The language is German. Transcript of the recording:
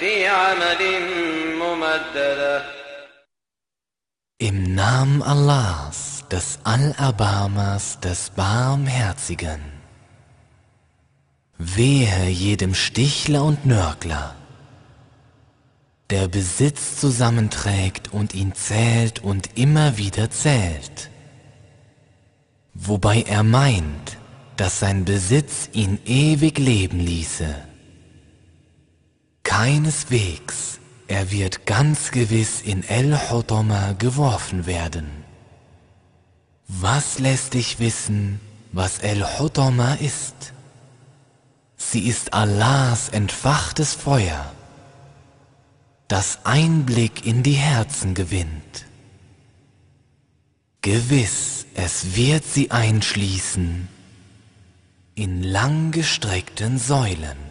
في عمد ممددة Im Namen Allahs, des Allerbarmers, des Barmherzigen. Wehe jedem Stichler und Nörgler, der Besitz zusammenträgt und ihn zählt und immer wieder zählt, wobei er meint, dass sein Besitz ihn ewig leben ließe. Keineswegs, er wird ganz gewiss in El-Hotoma geworfen werden. Was lässt dich wissen, was El-Hotoma ist? Sie ist Allahs entfachtes Feuer, das Einblick in die Herzen gewinnt. Gewiss, es wird sie einschließen in langgestreckten Säulen.